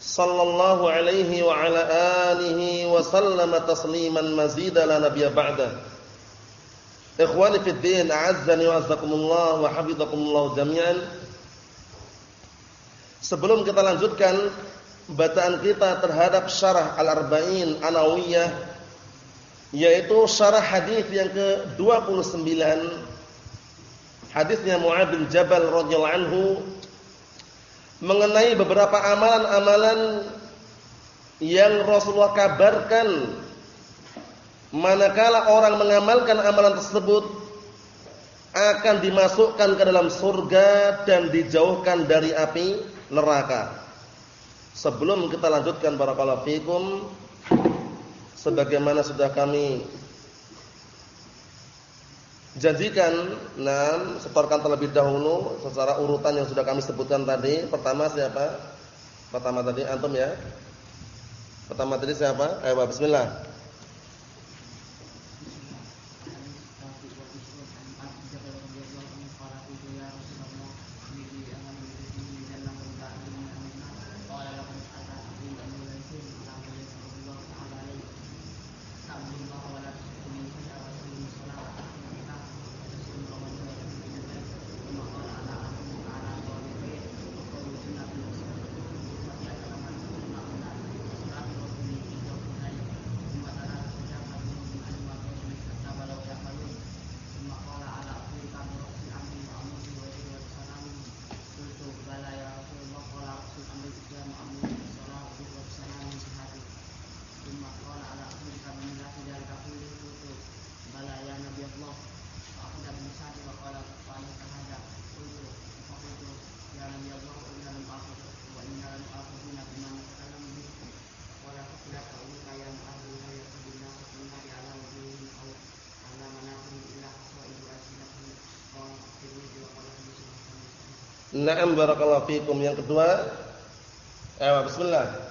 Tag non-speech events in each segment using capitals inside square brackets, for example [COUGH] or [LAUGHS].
sallallahu alaihi wa ala alihi wa sallama tasliman mazida la nabiyya ba'da. Ikhwani fid din, a'azzani wa azzakumullah wa hafizakumullah jami'an. Sebelum kita lanjutkan bacaan kita terhadap syarah Al-Arba'in Anawiyah yaitu syarah hadis yang ke-29 hadisnya Mu'adz bin Jabal radhiyallahu anhu mengenai beberapa amalan-amalan yang Rasulullah kabarkan manakala orang mengamalkan amalan tersebut akan dimasukkan ke dalam surga dan dijauhkan dari api neraka. Sebelum kita lanjutkan barakallahu fikum sebagaimana sudah kami Janjikan enam setorkan terlebih dahulu secara urutan yang sudah kami sebutkan tadi. Pertama siapa? Pertama tadi antum ya. Pertama tadi siapa? Ayo bismillah. Naam barakallahu fikum. Yang kedua, ayo bismillah.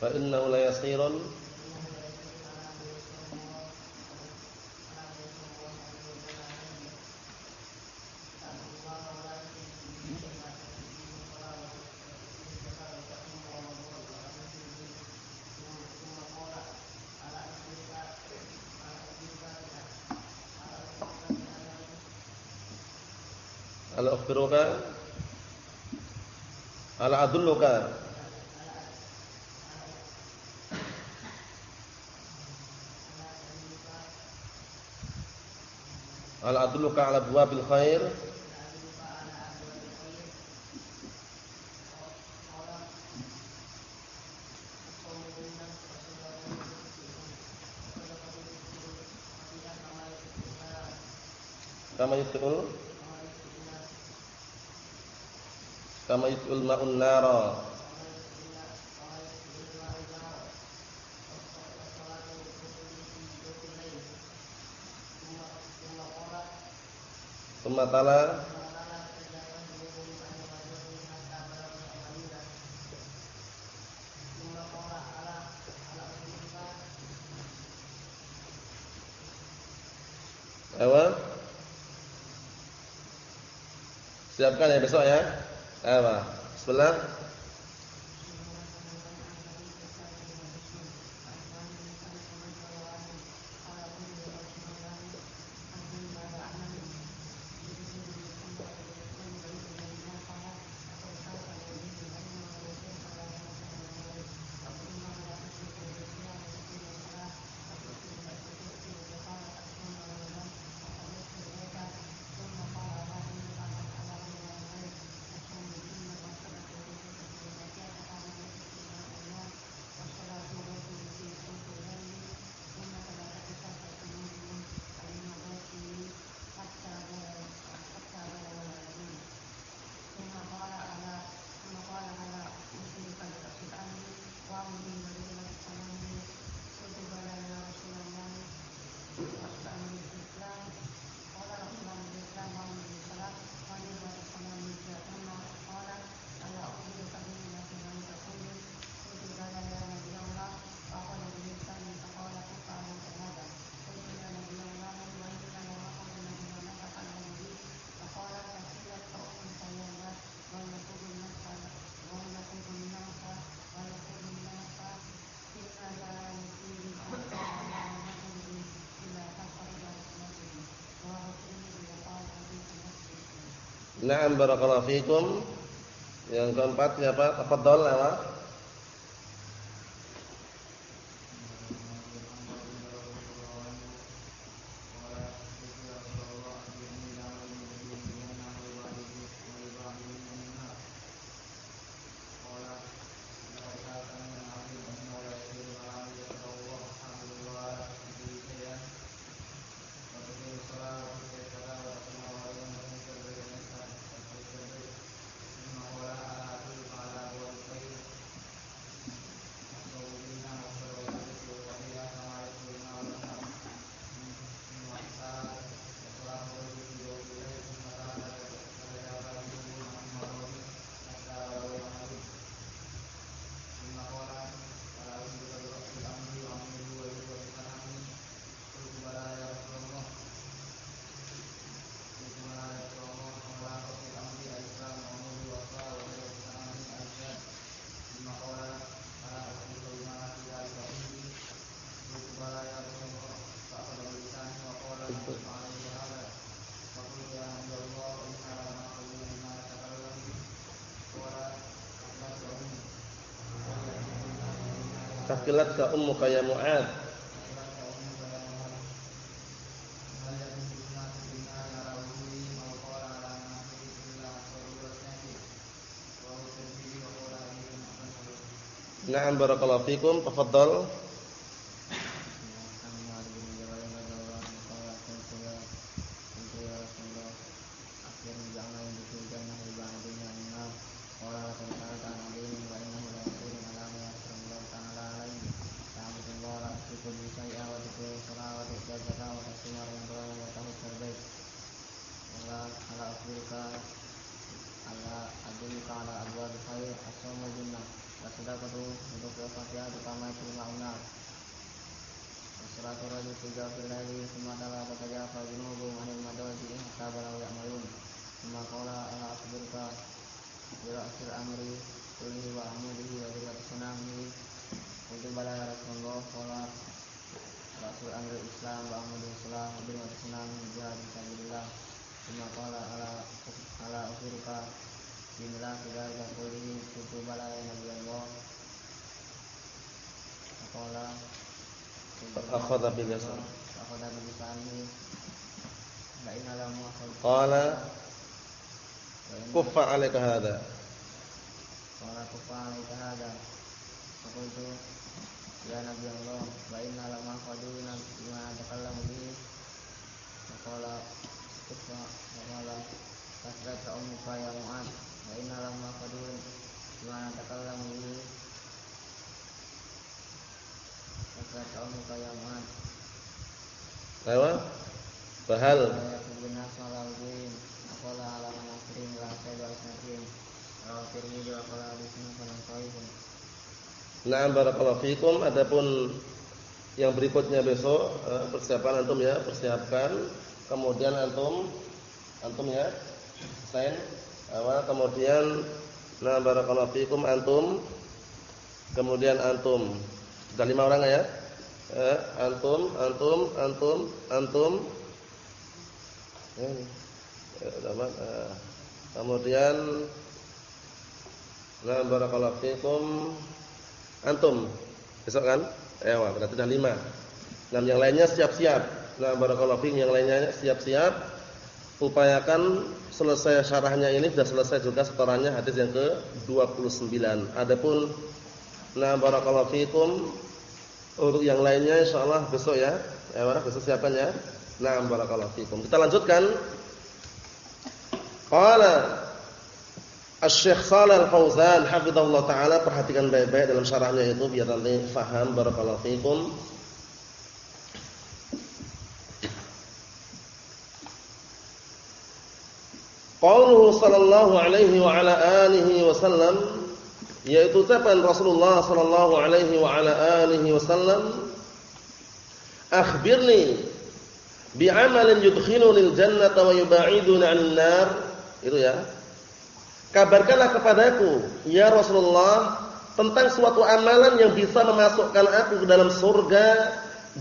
فإنه ليسير ألا أخبرك؟ ألا أدلك؟ Al adluka ala bil khair. Kama yut'ul Kama yut'ul ma'un nara Sumatala Apa? Siapkan ya besok ya. Apa? Bismillah. Na'am barakallahu fikum. Yang keempat siapa? Tafadhol ya. Takilat ka ummuka ya Mu'ad Na'am barakallahu fikum. Tafadhal akhadha bil yasan akhadha bil lam qala kuffa alayka hadha qala kuffa alayka hadha qultu ya nabi Allah wa inna lam akhaduna bima takallamu bihi qala kuffa qala tasdaka ummuka ya mu'ad wa inna lam akhaduna bima takallamu bihi Apa? Bahal. Nah, barakallahu fikum. Adapun yang berikutnya besok eh, persiapan antum ya, persiapkan. Kemudian antum antum ya. Sign awal kemudian nah barakallahu fikum antum kemudian antum sudah lima orang ya? Eh, antum, antum, antum, antum. Ya, ya, eh, kemudian Nah, barakallahu. Antum. Besok kan? Eh, wah, berarti sudah lima. Nah, yang lainnya siap-siap. Nah, barakallahu fikum yang lainnya siap-siap. Upayakan selesai syarahnya ini sudah selesai juga setorannya hadis yang ke-29. Adapun Nah, barakallahu fikum. Untuk yang lainnya insyaallah besok ya. Ya, besok siapkan ya. Nah, barakallahu fikum. Kita lanjutkan. Qala Asy-Syaikh Shalal Al-Fauzan hafizahullah taala perhatikan baik-baik dalam syarahnya itu biar nanti faham barakallahu fikum. Qauluhu sallallahu alaihi wa ala alihi wasallam yaitu ucapan Rasulullah sallallahu alaihi wa ala alihi wasallam akhbirni bi'amalin yudkhilunil jannata wa yub'iduni 'anil nar itu ya kabarkanlah kepadaku ya Rasulullah tentang suatu amalan yang bisa memasukkan aku ke dalam surga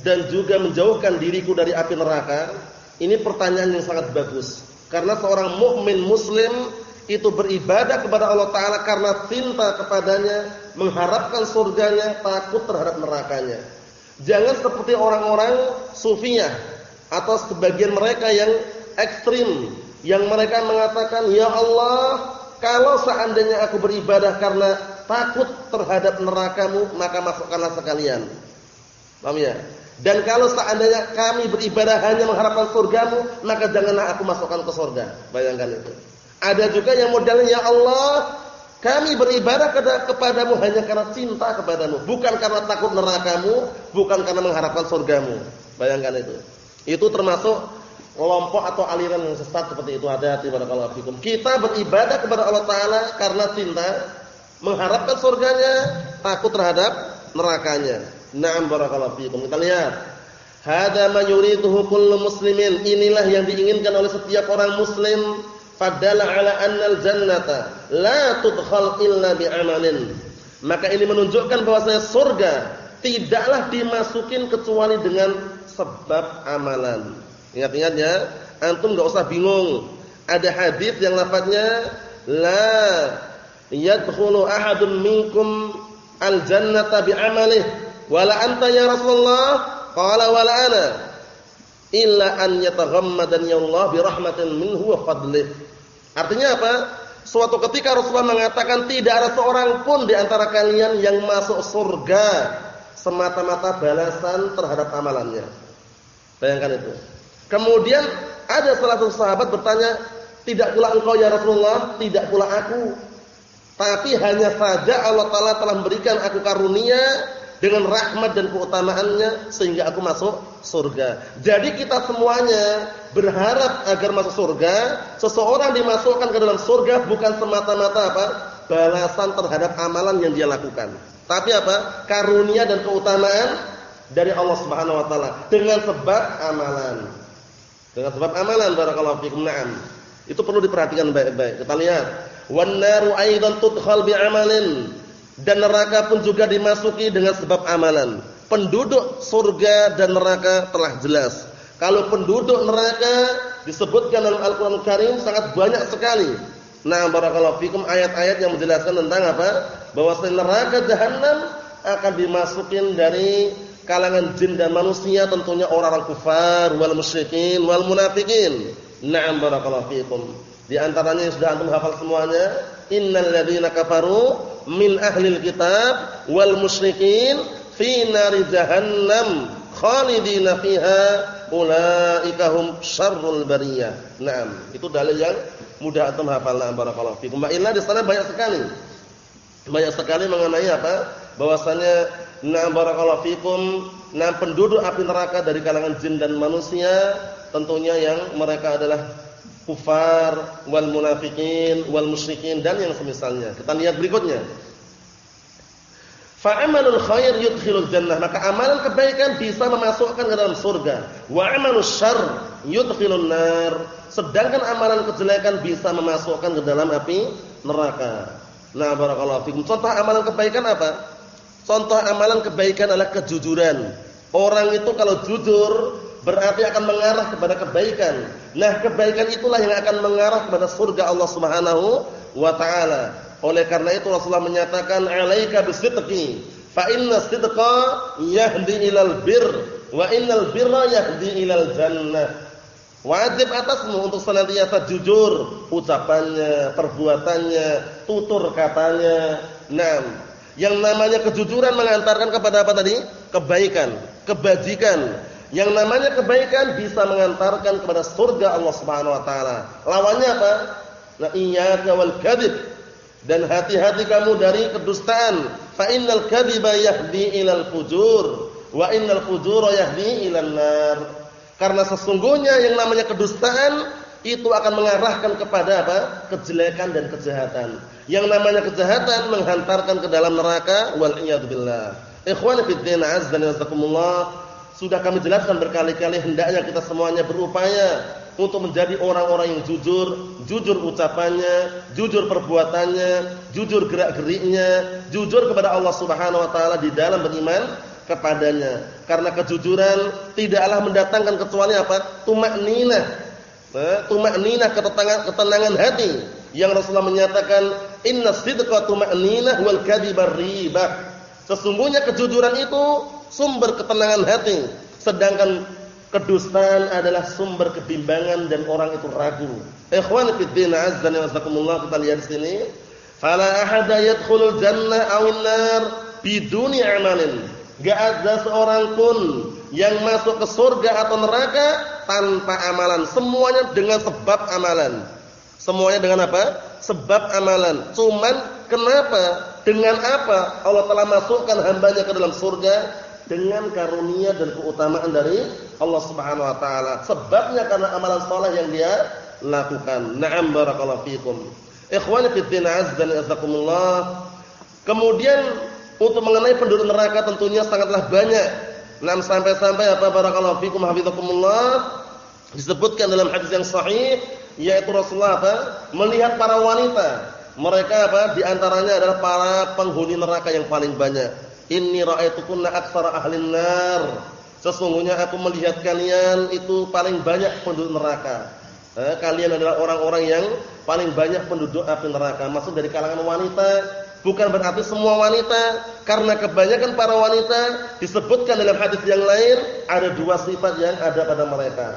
dan juga menjauhkan diriku dari api neraka ini pertanyaan yang sangat bagus Karena seorang mukmin muslim itu beribadah kepada Allah Taala karena cinta kepadanya, mengharapkan surganya, takut terhadap nerakanya. Jangan seperti orang-orang sufiyah atau sebagian mereka yang ekstrim yang mereka mengatakan, "Ya Allah, kalau seandainya aku beribadah karena takut terhadap nerakamu, maka masukkanlah sekalian." Paham ya? Dan kalau seandainya kami beribadah hanya mengharapkan surgamu, maka janganlah aku masukkan ke surga. Bayangkan itu. Ada juga yang modelnya ya Allah, kami beribadah kepadamu hanya karena cinta kepadamu, bukan karena takut nerakamu, bukan karena mengharapkan surgamu. Bayangkan itu. Itu termasuk kelompok atau aliran yang sesat seperti itu. Hati-hati barakallahu fikum. Kita beribadah kepada Allah taala karena cinta, mengharapkan surganya, takut terhadap nerakanya. Na'am barakallahu fikum. Kita lihat. Hada ma yuriduhu kullu muslimin. Inilah yang diinginkan oleh setiap orang muslim fadalla ala annal jannata la tudkhal illa bi'amalin. Maka ini menunjukkan bahwasanya surga tidaklah dimasukin kecuali dengan sebab amalan. Ingat-ingat ya, antum enggak usah bingung. Ada hadis yang lafadznya la yadkhulu ahadun minkum al jannata bi'amalih wala anta ya Rasulullah qala wala ana illa an yataghammadani Allah bi rahmatin minhu wa fadlih Artinya apa? Suatu ketika Rasulullah mengatakan tidak ada seorang pun di antara kalian yang masuk surga semata-mata balasan terhadap amalannya. Bayangkan itu. Kemudian ada salah satu sahabat bertanya, "Tidak pula engkau ya Rasulullah, tidak pula aku. Tapi hanya saja Allah taala telah memberikan aku karunia dengan rahmat dan keutamaannya sehingga aku masuk surga. Jadi kita semuanya berharap agar masuk surga, seseorang dimasukkan ke dalam surga bukan semata-mata apa? balasan terhadap amalan yang dia lakukan. Tapi apa? karunia dan keutamaan dari Allah Subhanahu wa taala dengan sebab amalan. Dengan sebab amalan barakallahu fikum. Naam. Itu perlu diperhatikan baik-baik. Kita lihat, wan naru aidan tudkhal bi amalin dan neraka pun juga dimasuki dengan sebab amalan. Penduduk surga dan neraka telah jelas. Kalau penduduk neraka disebutkan dalam Al-Qur'an Karim sangat banyak sekali. Nah, barakallahu fikum ayat-ayat yang menjelaskan tentang apa? Bahwa neraka jahanam akan dimasukin dari kalangan jin dan manusia tentunya orang-orang kufar wal musyrikin wal munafikin. Na'am barakallahu fikum. Di antaranya yang sudah antum hafal semuanya, innal ladzina kafaru min ahlil kitab wal musyrikin fi nari jahannam khalidina fiha ulaika hum syarrul bariyah. Naam, itu dalil yang mudah antum hafal. Nah, barakallahu fikum. Ma'illah di sana banyak sekali. Banyak sekali mengenai apa? Bahwasanya na barakallahu fikum, nah penduduk api neraka dari kalangan jin dan manusia tentunya yang mereka adalah kufar wal munafikin wal musyrikin dan yang semisalnya. Kita lihat berikutnya. Fa'amalul khair yudkhilul jannah. Maka amalan kebaikan bisa memasukkan ke dalam surga. Wa amalus syarr yudkhilun nar. Sedangkan amalan kejelekan bisa memasukkan ke dalam api neraka. Nah, barakallahu fikum. Contoh amalan kebaikan apa? Contoh amalan kebaikan adalah kejujuran. Orang itu kalau jujur berarti akan mengarah kepada kebaikan. Nah, kebaikan itulah yang akan mengarah kepada surga Allah Subhanahu wa taala. Oleh karena itu Rasulullah menyatakan, "Alaika bisidqi, fa inna sidqa yahdi ilal bir, wa innal birra yahdi ilal jannah." Wajib atasmu untuk senantiasa jujur ucapannya, perbuatannya, tutur katanya. Nah, yang namanya kejujuran mengantarkan kepada apa tadi? Kebaikan, kebajikan yang namanya kebaikan bisa mengantarkan kepada surga Allah Subhanahu wa taala. Lawannya apa? La iyyaka wal kadzib. Dan hati-hati kamu dari kedustaan. Fa innal kadziba yahdi ilal fujur wa innal fujura yahdi ilan nar. Karena sesungguhnya yang namanya kedustaan itu akan mengarahkan kepada apa? kejelekan dan kejahatan. Yang namanya kejahatan menghantarkan ke dalam neraka wal billah. Ikhwani fid din azza wa. Sudah kami jelaskan berkali-kali hendaknya kita semuanya berupaya untuk menjadi orang-orang yang jujur, jujur ucapannya, jujur perbuatannya, jujur gerak-geriknya, jujur kepada Allah Subhanahu wa taala di dalam beriman kepadanya. Karena kejujuran tidaklah mendatangkan kecuali apa? Tumakninah, Eh, tumakninah ketenangan ketenangan hati yang Rasulullah menyatakan inna sidqa tumakninah wal kadhiba ribah. Sesungguhnya kejujuran itu sumber ketenangan hati, sedangkan kedustaan adalah sumber kebimbangan dan orang itu ragu. Ikhwan fi din azza wa jazakumullah kita lihat di sini. Fala ahada yadkhulul jannah awin nar biduni amalin. Enggak ada seorang pun yang masuk ke surga atau neraka tanpa amalan. Semuanya dengan sebab amalan. Semuanya dengan apa? Sebab amalan. Cuman kenapa? Dengan apa Allah telah masukkan hambanya ke dalam surga? Dengan karunia dan keutamaan dari Allah Subhanahu wa taala. Sebabnya karena amalan saleh yang dia lakukan. Na'am barakallahu fikum. Ikhwani fi din azza wa Kemudian untuk mengenai penduduk neraka tentunya sangatlah banyak. Nam sampai-sampai apa barakallahu fikum hafizakumullah disebutkan dalam hadis yang sahih yaitu Rasulullah apa? melihat para wanita. Mereka apa? di antaranya adalah para penghuni neraka yang paling banyak. Inni ra'aitukunna aktsara ahlin nar. Sesungguhnya aku melihat kalian itu paling banyak penduduk neraka. Eh, kalian adalah orang-orang yang paling banyak penduduk api neraka. Maksud dari kalangan wanita bukan berarti semua wanita, karena kebanyakan para wanita disebutkan dalam hadis yang lain ada dua sifat yang ada pada mereka.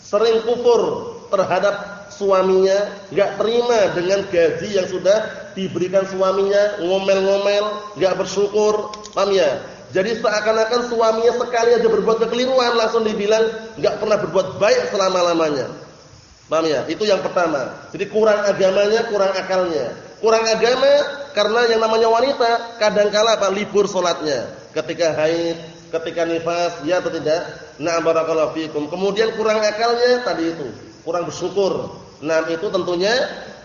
Sering kufur terhadap suaminya, enggak terima dengan gaji yang sudah diberikan suaminya, ngomel-ngomel, enggak bersyukur, paham ya? Jadi seakan-akan suaminya sekali aja berbuat kekeliruan langsung dibilang enggak pernah berbuat baik selama-lamanya. Paham ya? Itu yang pertama. Jadi kurang agamanya, kurang akalnya. Kurang agama karena yang namanya wanita kadangkala apa libur salatnya, ketika haid, ketika nifas, ya atau tidak? Nah, barakallahu fikum. Kemudian kurang akalnya tadi itu, kurang bersyukur. Nah, itu tentunya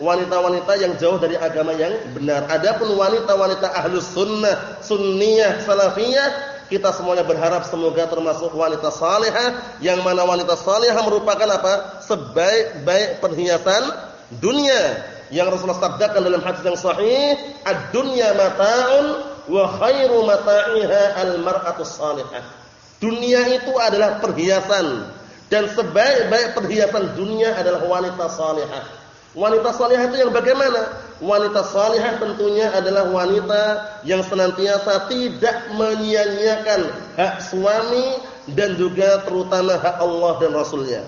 wanita-wanita yang jauh dari agama yang benar. Adapun wanita-wanita ahlus sunnah, sunniyah, salafiyah, kita semuanya berharap semoga termasuk wanita salihah yang mana wanita salihah merupakan apa? sebaik-baik perhiasan dunia yang Rasulullah sabdakan dalam hadis yang sahih, "Ad-dunya mata'un wa khairu mata'iha al-mar'atu salihah." Dunia itu adalah perhiasan dan sebaik-baik perhiasan dunia adalah wanita salihah. Wanita salihah itu yang bagaimana? Wanita salihah tentunya adalah wanita yang senantiasa tidak menyia-nyiakan hak suami dan juga terutama hak Allah dan Rasulnya.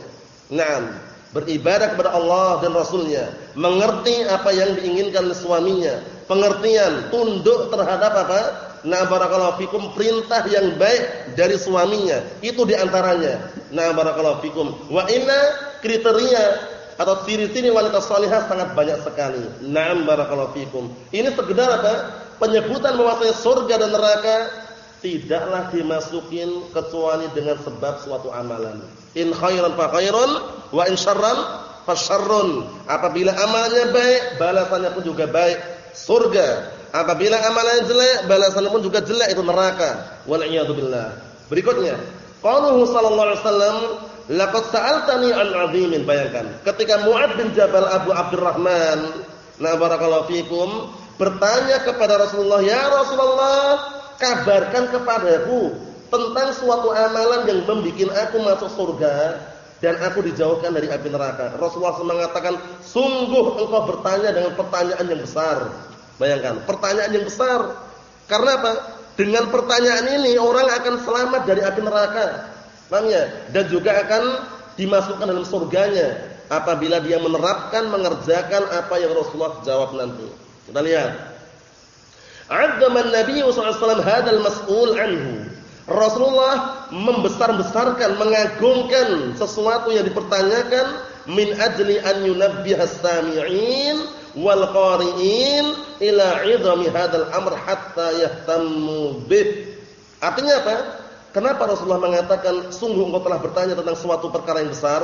Naam beribadah kepada Allah dan Rasulnya, mengerti apa yang diinginkan suaminya, pengertian, tunduk terhadap apa? Nah barakallahu fikum perintah yang baik dari suaminya, itu di antaranya. Nah barakallahu fikum. Wa inna kriteria atau ciri-ciri wanita salihah sangat banyak sekali. Naam barakallahu fikum. Ini sekedar apa? Penyebutan bahwasanya surga dan neraka tidaklah dimasukin kecuali dengan sebab suatu amalan. In khairan fa khairun wa in syarran fa syarrun. Apabila amalnya baik, balasannya pun juga baik, surga. Apabila amalnya jelek, balasannya pun juga jelek itu neraka. Wal iyadu billah. Berikutnya, qauluhu sallallahu alaihi wasallam, laqad sa'altani an 'azimin. Bayangkan, ketika Mu'ad bin Jabal Abu Abdurrahman, na barakallahu fikum, bertanya kepada Rasulullah, "Ya Rasulullah, kabarkan kepadaku tentang suatu amalan yang membuat aku masuk surga dan aku dijauhkan dari api neraka. Rasulullah mengatakan, sungguh engkau bertanya dengan pertanyaan yang besar. Bayangkan, pertanyaan yang besar. Karena apa? Dengan pertanyaan ini orang akan selamat dari api neraka. Paham ya? Dan juga akan dimasukkan dalam surganya apabila dia menerapkan mengerjakan apa yang Rasulullah jawab nanti. Kita lihat. Azzaman Nabi sallallahu hadal mas'ul anhu. Rasulullah membesar-besarkan, mengagungkan sesuatu yang dipertanyakan min ajli an yunabbiha as-sami'in wal qari'in ila 'idhami hadzal amr hatta yahtammu bih. Artinya apa? Kenapa Rasulullah mengatakan sungguh engkau telah bertanya tentang suatu perkara yang besar?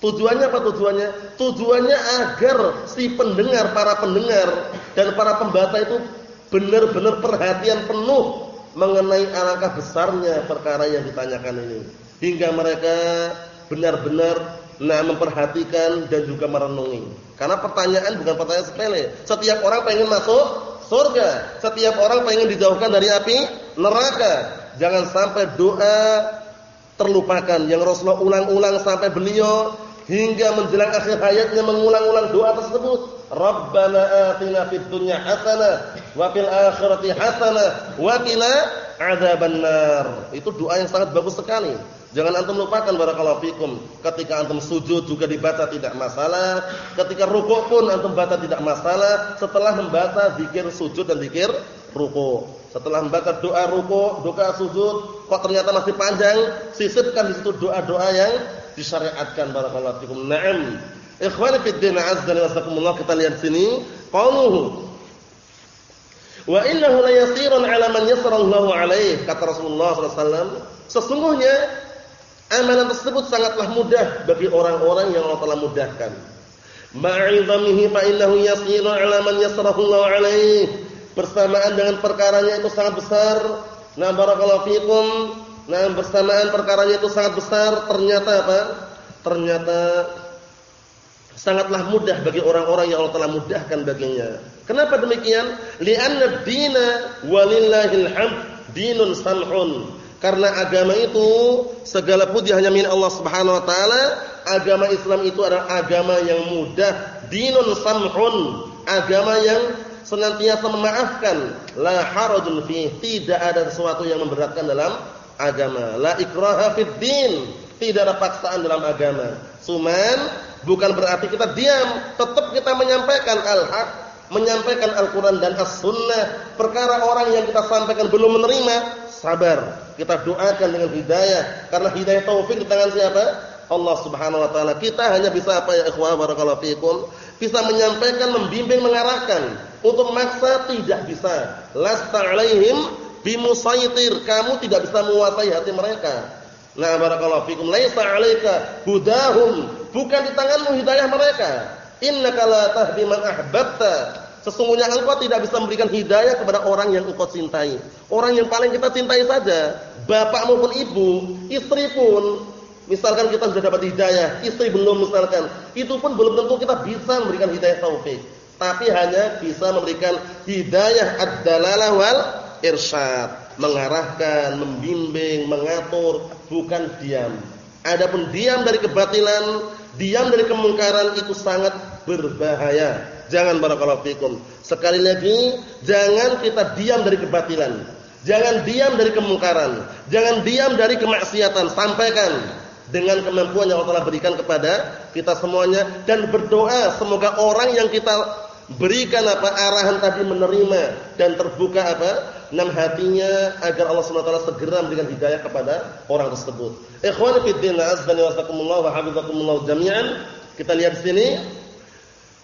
Tujuannya apa tujuannya? Tujuannya agar si pendengar, para pendengar dan para pembaca itu benar-benar perhatian penuh mengenai alangkah besarnya perkara yang ditanyakan ini hingga mereka benar-benar nah memperhatikan dan juga merenungi karena pertanyaan bukan pertanyaan sepele setiap orang pengen masuk surga setiap orang pengen dijauhkan dari api neraka jangan sampai doa terlupakan yang Rasulullah ulang-ulang sampai beliau hingga menjelang akhir hayatnya mengulang-ulang doa tersebut. Rabbana atina fid dunya hasanah wa fil akhirati hasanah wa qina adzabannar. Itu doa yang sangat bagus sekali. Jangan antum lupakan barakallahu fikum. Ketika antum sujud juga dibaca tidak masalah. Ketika rukuk pun antum baca tidak masalah. Setelah membaca zikir sujud dan zikir rukuk. Setelah membaca doa rukuk, doa sujud, kok ternyata masih panjang, sisipkan di situ doa-doa yang disyariatkan barakallahu fikum. Naam. Ikhwani fid din azza wa jalla kita lihat sini qauluhu Wa innahu la yasirun 'ala man yasara Allahu 'alaihi kata Rasulullah sallallahu alaihi wasallam sesungguhnya Amalan tersebut sangatlah mudah bagi orang-orang yang Allah telah mudahkan. Ma'idhamihi fa innahu yasiru 'ala man yasrahu Allah. Bersamaan dengan perkaranya itu sangat besar. Nah, barakallahu fikum. Nah, bersamaan perkaranya itu sangat besar, ternyata apa? Ternyata sangatlah mudah bagi orang-orang yang Allah telah mudahkan baginya. Kenapa demikian? Li'anna ad-dina walillahil hamd dinun sam'un. Karena agama itu segala puji hanya milik Allah Subhanahu wa taala. Agama Islam itu adalah agama yang mudah, dinun samhun, agama yang senantiasa memaafkan. La harajun fi, tidak ada sesuatu yang memberatkan dalam agama. La ikraha fid din, tidak ada paksaan dalam agama. Cuman bukan berarti kita diam, tetap kita menyampaikan al-haq, menyampaikan Al-Qur'an dan As-Sunnah. Perkara orang yang kita sampaikan belum menerima, sabar kita doakan dengan hidayah karena hidayah taufik di tangan siapa? Allah Subhanahu wa taala. Kita hanya bisa apa ya ikhwah barakallahu fikum? Bisa menyampaikan, membimbing, mengarahkan. Untuk maksa tidak bisa. Lasta 'alaihim bimusaitir. Kamu tidak bisa menguasai hati mereka. Nah, barakallahu fikum. Laisa 'alaika hudahum. Bukan di tanganmu hidayah mereka. Innaka la tahdi man ahbabta. Sesungguhnya engkau tidak bisa memberikan hidayah kepada orang yang engkau cintai. Orang yang paling kita cintai saja, bapak maupun ibu, istri pun. Misalkan kita sudah dapat hidayah, istri belum misalkan, itu pun belum tentu kita bisa memberikan hidayah taufik. Tapi hanya bisa memberikan hidayah ad-dalalah wal irsyad, mengarahkan, membimbing, mengatur, bukan diam. Adapun diam dari kebatilan, diam dari kemungkaran itu sangat berbahaya. Jangan barakallahu fikum. Sekali lagi, jangan kita diam dari kebatilan. Jangan diam dari kemungkaran. Jangan diam dari kemaksiatan. Sampaikan dengan kemampuan yang Allah telah berikan kepada kita semuanya dan berdoa semoga orang yang kita berikan apa arahan tadi menerima dan terbuka apa enam hatinya agar Allah Subhanahu wa taala segera memberikan hidayah kepada orang tersebut. Ikhwani azza wa jalla wa hafizakumullah jami'an. Kita lihat di sini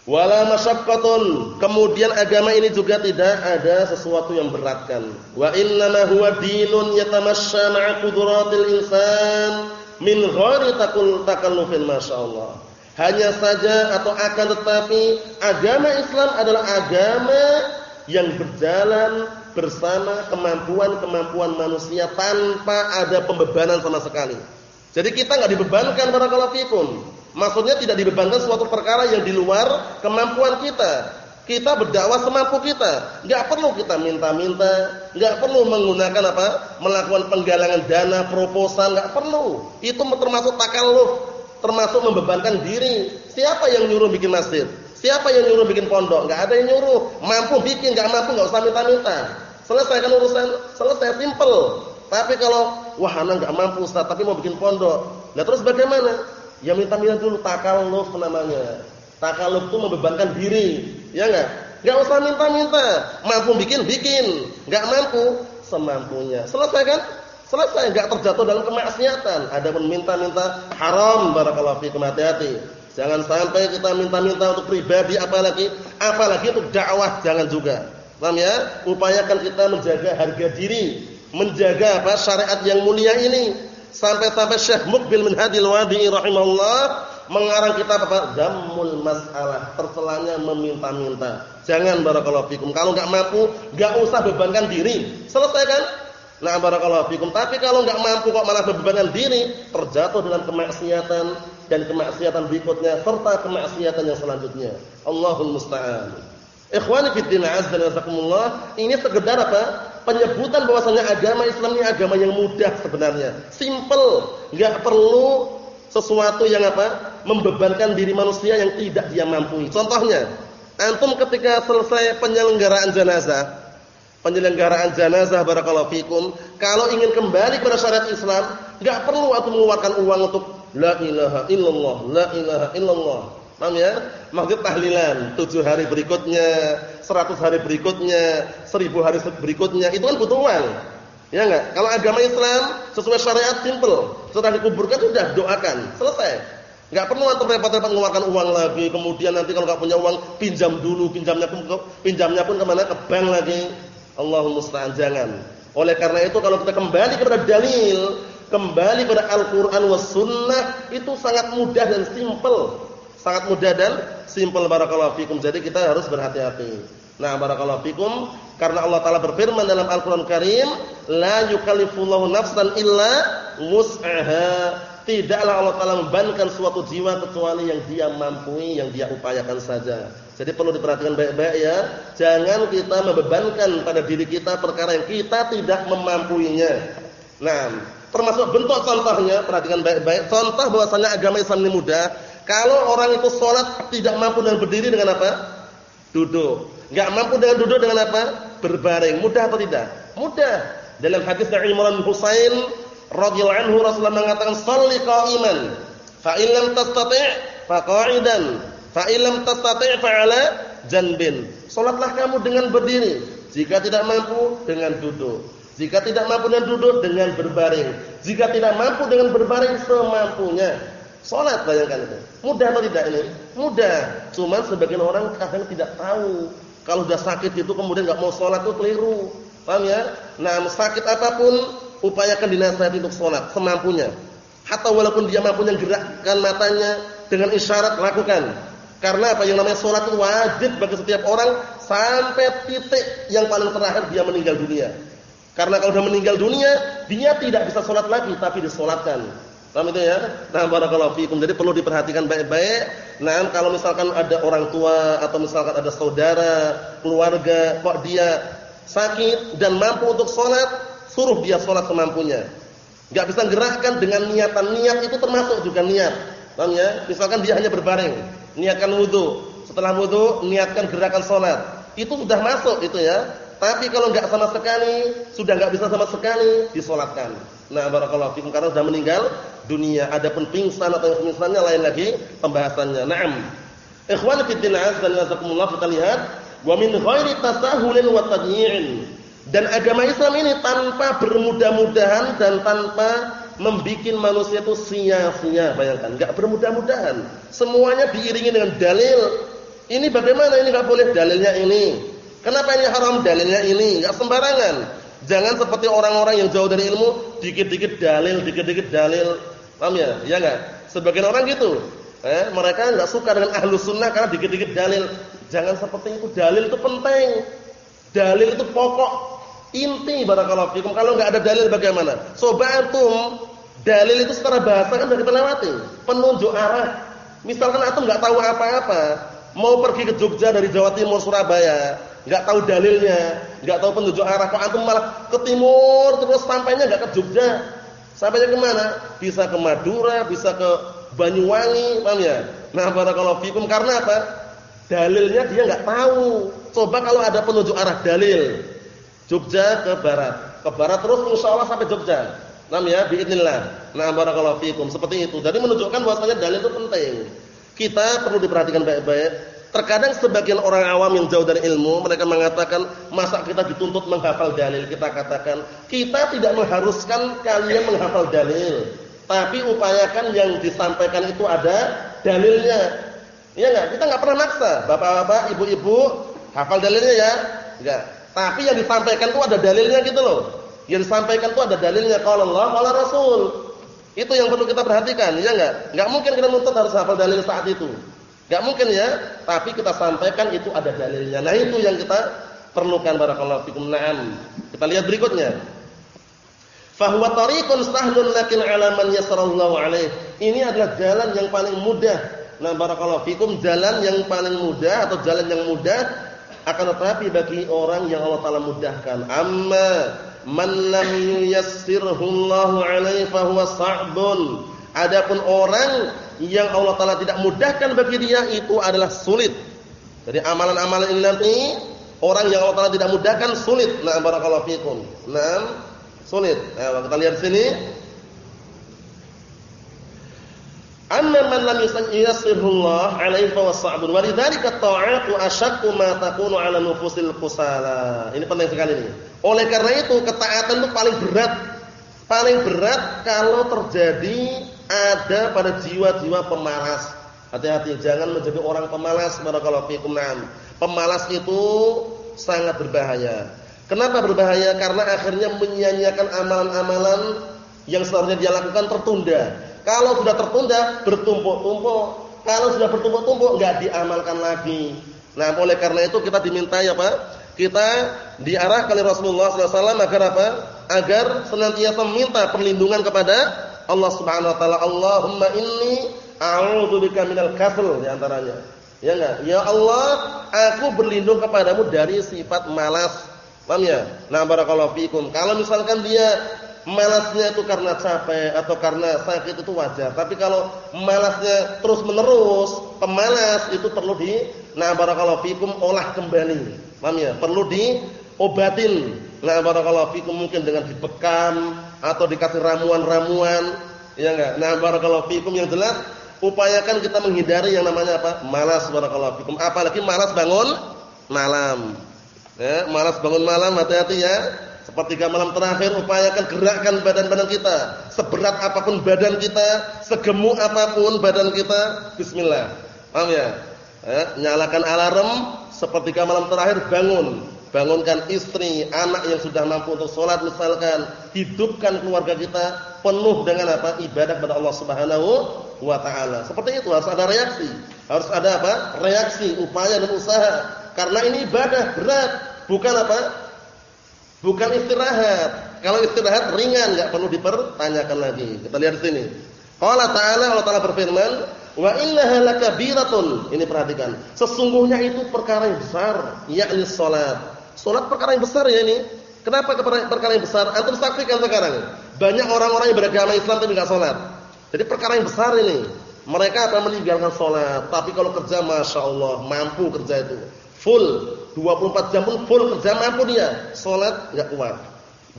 Wala masyaqqatun. Kemudian agama ini juga tidak ada sesuatu yang beratkan. Wa innama huwa dinun yatamashsha ma'a qudratil insan min ghairi takul takallufin masyaallah. Hanya saja atau akan tetapi agama Islam adalah agama yang berjalan bersama kemampuan-kemampuan manusia tanpa ada pembebanan sama sekali. Jadi kita enggak dibebankan barakallahu fikum. Maksudnya tidak dibebankan suatu perkara yang di luar kemampuan kita. Kita berdakwah semampu kita. Enggak perlu kita minta-minta, enggak perlu menggunakan apa? melakukan penggalangan dana, proposal, enggak perlu. Itu termasuk takalluf, termasuk membebankan diri. Siapa yang nyuruh bikin masjid? Siapa yang nyuruh bikin pondok? Enggak ada yang nyuruh. Mampu bikin, enggak mampu enggak usah minta-minta. Selesaikan urusan, selesai simple. Tapi kalau wah anak enggak mampu Ustaz, tapi mau bikin pondok. Nah terus bagaimana? Ya minta-minta dulu takalluf namanya. Takalluf itu membebankan diri, ya enggak? Enggak usah minta-minta. Mampu bikin, bikin. Enggak mampu, semampunya. Selesai kan? Selesai, enggak terjatuh dalam kemaksiatan. Adapun minta-minta haram, barakallahu fikum hati-hati. Jangan sampai kita minta-minta untuk pribadi apalagi apalagi untuk dakwah jangan juga. Paham ya? Upayakan kita menjaga harga diri, menjaga apa syariat yang mulia ini Sampai-sampai Syekh Mukbil min Hadil Wadi'i rahimahullah mengarang kitab apa? Dammul Mas'alah, tercelanya meminta-minta. Jangan barakallahu fikum. Kalau enggak mampu, enggak usah bebankan diri. Selesai kan? Nah, barakallahu fikum. Tapi kalau enggak mampu kok malah bebankan diri, terjatuh dalam kemaksiatan dan kemaksiatan berikutnya serta kemaksiatan yang selanjutnya. Allahul musta'an. Ikhwani fid din azza wa ini sekedar apa? penyebutan bahwasanya agama Islam ini agama yang mudah sebenarnya, simple, enggak perlu sesuatu yang apa? membebankan diri manusia yang tidak dia mampu. Contohnya, antum ketika selesai penyelenggaraan jenazah, penyelenggaraan jenazah barakallahu fikum, kalau ingin kembali kepada syariat Islam, enggak perlu antum mengeluarkan uang untuk la ilaha illallah, la ilaha illallah. Paham ya? Maksud tahlilan 7 hari berikutnya, 100 hari berikutnya, 1000 hari berikutnya, itu kan butuh uang. Ya enggak? Kalau agama Islam sesuai syariat simple. Setelah dikuburkan sudah doakan, selesai. Enggak perlu antum repot-repot mengeluarkan uang lagi, kemudian nanti kalau enggak punya uang pinjam dulu, pinjamnya pun pinjamnya pun ke mana? Ke bank lagi. Allahumma musta'an jangan. Oleh karena itu kalau kita kembali kepada dalil, kembali kepada Al-Qur'an was sunnah itu sangat mudah dan simple. Sangat mudah dan simple barakallahu fikum. Jadi kita harus berhati-hati. Nah, barakallahu fikum karena Allah taala berfirman dalam Al-Qur'an Karim, la yukallifullahu nafsan illa wus'aha. Tidaklah Allah taala membebankan suatu jiwa kecuali yang dia mampu, yang dia upayakan saja. Jadi perlu diperhatikan baik-baik ya. Jangan kita membebankan pada diri kita perkara yang kita tidak memampuinya. Nah, termasuk bentuk contohnya, perhatikan baik-baik. Contoh bahwasanya agama Islam ini mudah. Kalau orang itu sholat tidak mampu dan berdiri dengan apa? Duduk. Enggak mampu dengan duduk dengan apa? Berbaring. Mudah atau tidak? Mudah. Dalam hadis dari Imran Husain radhiyallahu anhu Rasulullah mengatakan shalli qa'iman fa in lam fa qa'idan fa in lam tastati' fa 'ala janbin. Salatlah kamu dengan berdiri. Jika tidak mampu dengan duduk. Jika tidak mampu dengan duduk dengan berbaring. Jika tidak mampu dengan berbaring semampunya. Salat bayangkan itu. Mudah atau tidak ini? Mudah. Cuman sebagian orang kadang tidak tahu kalau sudah sakit itu kemudian nggak mau sholat itu keliru. Paham ya? Nah, sakit apa pun upayakan dinasihati untuk sholat semampunya. Hatta walaupun dia mampu gerakkan matanya dengan isyarat lakukan. Karena apa yang namanya sholat itu wajib bagi setiap orang sampai titik yang paling terakhir dia meninggal dunia. Karena kalau sudah meninggal dunia, dia tidak bisa sholat lagi tapi disolatkan. Paham itu ya? Nah, barakallahu fikum. Jadi perlu diperhatikan baik-baik. Nah, kalau misalkan ada orang tua atau misalkan ada saudara, keluarga kok dia sakit dan mampu untuk sholat, suruh dia sholat semampunya. Enggak bisa gerakkan dengan niatan niat itu termasuk juga niat. Paham ya? Misalkan dia hanya berbaring, niatkan wudu. Setelah wudu, niatkan gerakan sholat. Itu sudah masuk itu ya. Tapi kalau enggak sama sekali, sudah enggak bisa sama sekali, disolatkan. Nah, barakallahu fikum karena sudah meninggal dunia. Adapun pingsan atau yang lain lagi pembahasannya. Naam. Ikhwan fi din azza wa kita lihat wa min ghairi tasahulin wa tadyi'in. Dan agama Islam ini tanpa bermudah-mudahan dan tanpa membuat manusia itu sia-sia, bayangkan, enggak bermudah-mudahan. Semuanya diiringi dengan dalil. Ini bagaimana ini enggak boleh dalilnya ini. Kenapa ini haram dalilnya ini? Enggak sembarangan. Jangan seperti orang-orang yang jauh dari ilmu, dikit-dikit dalil, dikit-dikit dalil. Paham ya? Iya enggak? Sebagian orang gitu. Eh, mereka enggak suka dengan ahlu sunnah karena dikit-dikit dalil. Jangan seperti itu. Dalil itu penting. Dalil itu pokok inti barakallahu fikum. Kalau enggak ada dalil bagaimana? Coba antum dalil itu secara bahasa kan sudah kita lewati. Penunjuk arah. Misalkan antum enggak tahu apa-apa, mau pergi ke Jogja dari Jawa Timur Surabaya, enggak tahu dalilnya, enggak tahu penunjuk arah, kok antum malah ke timur terus sampainya enggak ke Jogja. Sampainya ke mana? Bisa ke Madura, bisa ke Banyuwangi, paham ya? Nah, barakallahu fikum karena apa? Dalilnya dia enggak tahu. Coba kalau ada penunjuk arah dalil. Jogja ke barat, ke barat terus insyaallah sampai Jogja. Nam ya, biidznillah. Nah, barakallahu fikum. Seperti itu. Jadi menunjukkan bahwasanya dalil itu penting. Kita perlu diperhatikan baik-baik Terkadang sebagian orang awam yang jauh dari ilmu, mereka mengatakan, masa kita dituntut menghafal dalil? Kita katakan, kita tidak mengharuskan kalian menghafal dalil. Tapi upayakan yang disampaikan itu ada dalilnya. Iya enggak? Kita enggak pernah maksa. Bapak-bapak, ibu-ibu, hafal dalilnya ya. Enggak. Tapi yang disampaikan itu ada dalilnya gitu loh. Yang disampaikan itu ada dalilnya kalau Allah, kalau Rasul. Itu yang perlu kita perhatikan, ya enggak? Enggak mungkin kita nuntut harus hafal dalil saat itu. Gak mungkin ya, tapi kita sampaikan itu ada dalilnya. Nah itu yang kita perlukan barakallahu fikum. Naam. Kita lihat berikutnya. Fahuwa tariqun sahlun lakin 'ala man yasarallahu alaih. Ini adalah jalan yang paling mudah. Nah barakallahu fikum jalan yang paling mudah atau jalan yang mudah akan tetapi bagi orang yang Allah taala mudahkan. Amma man lam yuyassirhu Allahu alaihi fahuwa sa'bun. Adapun orang yang Allah taala tidak mudahkan bagi dia itu adalah sulit. Jadi amalan-amalan ini nanti orang yang Allah taala tidak mudahkan sulit. Nah, barakallahu fikum. Nah, sulit. Nah, kita lihat sini. Anna man lam yusayyirullah alaihi fa was'abun wa lidzalika ta'atu ashaqqu ma takunu 'ala nufusil qusala. Ini penting sekali ini. Oleh karena itu ketaatan itu paling berat. Paling berat kalau terjadi ada pada jiwa-jiwa pemalas. Hati-hati jangan menjadi orang pemalas barakallahu fikum. Pemalas itu sangat berbahaya. Kenapa berbahaya? Karena akhirnya menyia-nyiakan amalan-amalan yang seharusnya dia lakukan tertunda. Kalau sudah tertunda, bertumpuk-tumpuk. Kalau sudah bertumpuk-tumpuk, enggak diamalkan lagi. Nah, oleh karena itu kita diminta ya Pak, kita diarahkan oleh Rasulullah SAW agar apa? Agar senantiasa meminta perlindungan kepada Allah Subhanahu Wa Taala. Allahumma inni a'udzubika minal kasal di antaranya. Ya enggak? Ya Allah, aku berlindung kepadamu dari sifat malas. Paham ya? Nah, barakallahu fikum. Kalau misalkan dia malasnya itu karena capek atau karena sakit itu wajar. Tapi kalau malasnya terus-menerus, pemalas itu perlu di nah barakallahu fikum olah kembali. Paham ya? Perlu diobatin. Nah barakallahu fikum mungkin dengan dibekam atau dikasih ramuan-ramuan, ya enggak? Nah barakallahu fikum yang jelas upayakan kita menghindari yang namanya apa? malas barakallahu fikum. Apalagi malas bangun malam. Ya, malas bangun malam hati-hati ya. Sepertiga malam terakhir upayakan gerakkan badan-badan kita. Seberat apa pun badan kita, segemuk apa pun badan kita, bismillah. Paham ya? Eh, nyalakan alarm sepertiga malam terakhir bangun. Bangunkan istri, anak yang sudah mampu untuk sholat misalkan. Hidupkan keluarga kita penuh dengan apa? Ibadah kepada Allah Subhanahu wa taala. Seperti itu harus ada reaksi. Harus ada apa? Reaksi, upaya dan usaha. Karena ini ibadah berat, bukan apa? Bukan istirahat. Kalau istirahat ringan, enggak perlu dipertanyakan lagi. Kita lihat di sini. Qala ta'ala Allah Ta'ala berfirman, "Wa innaha lakabiratun." Ini perhatikan. Sesungguhnya itu perkara yang besar, yakni salat. Salat perkara yang besar ya ini. Kenapa perkara yang besar? Antum saksikan sekarang. Banyak orang-orang yang beragama Islam tapi enggak salat. Jadi perkara yang besar ini. Mereka akan meninggalkan salat, tapi kalau kerja Masya Allah mampu kerja itu. Full 24 jam pun full kerja mampu dia. Salat enggak kuat.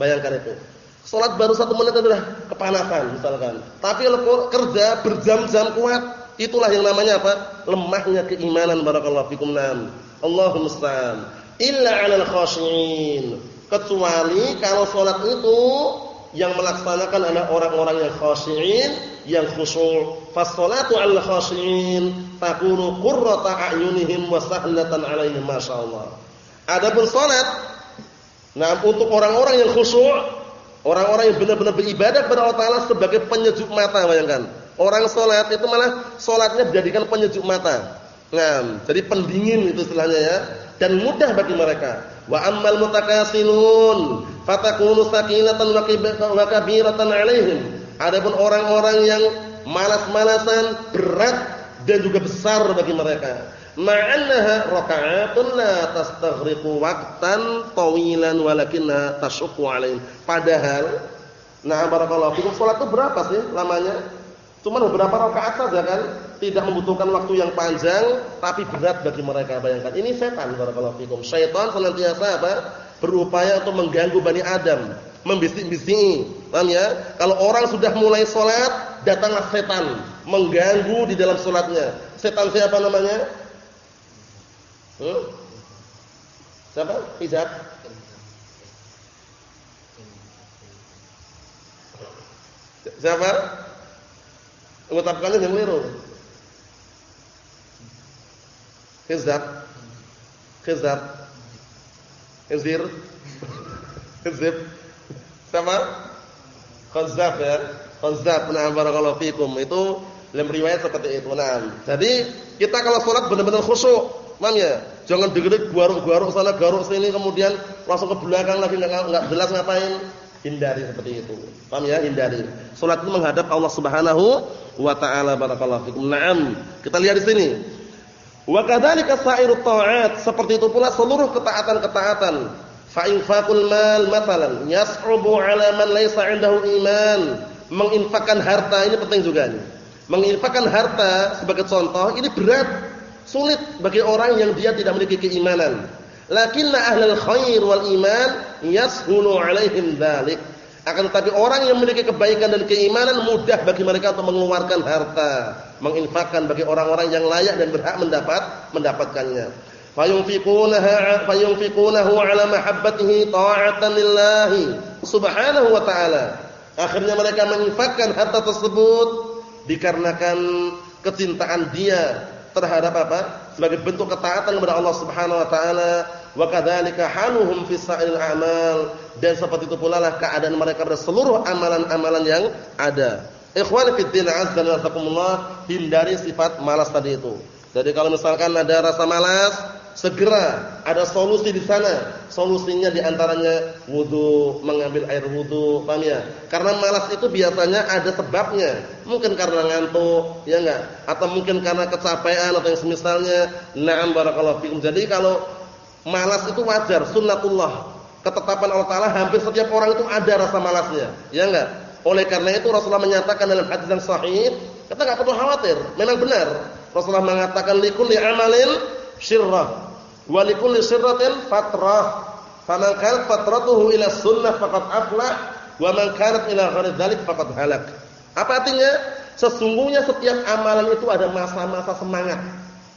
Bayangkan itu. Salat baru satu menit sudah kepanasan misalkan. Tapi kalau kerja berjam-jam kuat, itulah yang namanya apa? Lemahnya keimanan barakallahu fikum nam. Allahumma musta'an. Illa 'alal khashiyin. Kecuali kalau salat itu yang melaksanakan adalah orang-orang yang khashiyin, yang khusyuk. Fas-salatu 'alal khashiyin takunu qurrata a'yunihim wa sahlatan 'alaihim masyaallah. Adapun salat nah untuk orang-orang yang khusyuk, orang-orang yang benar-benar beribadah kepada Allah Taala sebagai penyejuk mata bayangkan. Orang salat itu malah salatnya dijadikan penyejuk mata. Nah, jadi pendingin itu istilahnya ya dan mudah bagi mereka. Wa ammal mutakasilun fatakunu sakinatan wa kabiratan 'alaihim. Adapun orang-orang yang malas-malasan berat dan juga besar bagi mereka. Ma'annaha raka'atun la tastaghriqu waqtan tawilan walakinna tashqu 'alaihim. Padahal nah barakallahu fikum salat itu berapa sih lamanya? Cuma beberapa rakaat saja kan, tidak membutuhkan waktu yang panjang tapi berat bagi mereka. Bayangkan, ini setan barakallahu fikum. Syaitan senantiasa apa? berupaya untuk mengganggu Bani Adam, membisik-bisiki. Paham ya? Kalau orang sudah mulai salat, datanglah setan mengganggu di dalam sholatnya. Setan siapa namanya? Hmm? Siapa? Hijab. Siapa? Mengucapkannya yang keliru. Hizab. Hizab. Hizir. Hizib. Sama? Khazab ya. Khazab. Nah, barakallahu fikum. Itu dalam riwayat seperti itu. Nah, jadi kita kalau sholat benar-benar khusyuk, paham ya? Jangan degedeg garuk-garuk sana, garuk sini kemudian langsung ke belakang lagi enggak jelas ngapain. Hindari seperti itu. Paham ya? Hindari. Salat itu menghadap Allah Subhanahu wa taala barakallahu fikum. Naam. Kita lihat di sini. Wa kadzalika sa'iru ta'at, seperti itu pula seluruh ketaatan-ketaatan. Fa infaqul mal mathalan yas'ubu 'ala man laysa 'indahu iman. Menginfakkan harta ini penting juga nih Menginfakkan harta sebagai contoh ini berat, sulit bagi orang yang dia tidak memiliki keimanan. Lakinna ahlul khair wal iman yashulu alaihim dzalik. Akan tetapi orang yang memiliki kebaikan dan keimanan mudah bagi mereka untuk mengeluarkan harta, menginfakkan bagi orang-orang yang layak dan berhak mendapat mendapatkannya. Fayunfiqunaha fayunfiqunahu ala mahabbatihi ta'atan lillahi subhanahu wa ta'ala. Akhirnya mereka menginfakkan harta tersebut dikarenakan kecintaan dia terhadap apa? Sebagai bentuk ketaatan kepada Allah Subhanahu wa taala, wa kadzalika haluhum fi sa'il a'mal dan seperti itu pula lah keadaan mereka pada seluruh amalan-amalan yang ada. Ikhwan fi din azza wa hindari sifat malas tadi itu. Jadi kalau misalkan ada rasa malas, segera ada solusi di sana. Solusinya di antaranya wudhu, mengambil air wudhu, paham ya? Karena malas itu biasanya ada sebabnya. Mungkin karena ngantuk, ya enggak? Atau mungkin karena kecapean atau yang semisalnya. Na'am barakallahu fikum. Jadi kalau malas itu wajar, sunnatullah. Ketetapan Allah Taala hampir setiap orang itu ada rasa malasnya, ya enggak? Oleh karena itu Rasulullah menyatakan dalam hadis yang sahih, kita enggak perlu khawatir, memang benar. Rasulullah mengatakan likulli amalin syirrah wa likulli syirratin fatrah. Faman kanat fatratuhu ila sunnah faqad aflah wa man kanat ila ghairi dzalik faqad halak. Apa artinya? Sesungguhnya setiap amalan itu ada masa-masa semangat.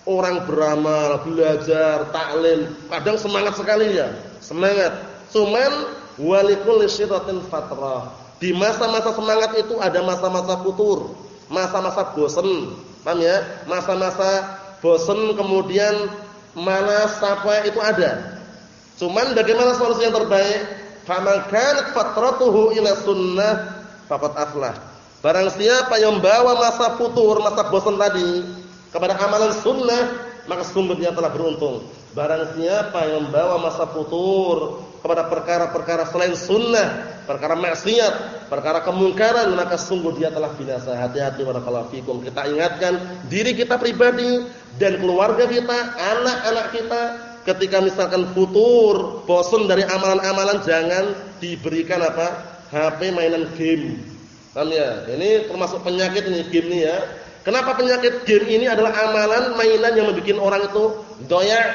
Orang beramal, belajar, taklim, kadang semangat sekali ya. Semangat. Cuman walikul syirratin fatrah. Di masa-masa semangat itu ada masa-masa futur, masa-masa bosan, Paham ya? Masa-masa bosan kemudian malas apa itu ada. Cuman bagaimana solusi yang terbaik? Faman kanat fatratuhu ila sunnah faqad aflah. Barang siapa yang membawa masa futur, masa bosan tadi kepada amalan sunnah, maka sungguh dia telah beruntung. Barang siapa yang membawa masa futur kepada perkara-perkara selain sunnah, perkara maksiat, perkara kemungkaran, maka sungguh dia telah binasa. Hati-hati barakallahu fikum. Kita ingatkan diri kita pribadi dan keluarga kita, anak-anak kita ketika misalkan futur, bosan dari amalan-amalan jangan diberikan apa? HP mainan game. Paham ya? Ini termasuk penyakit ini game ini ya. Kenapa penyakit game ini adalah amalan mainan yang membuat orang itu doyak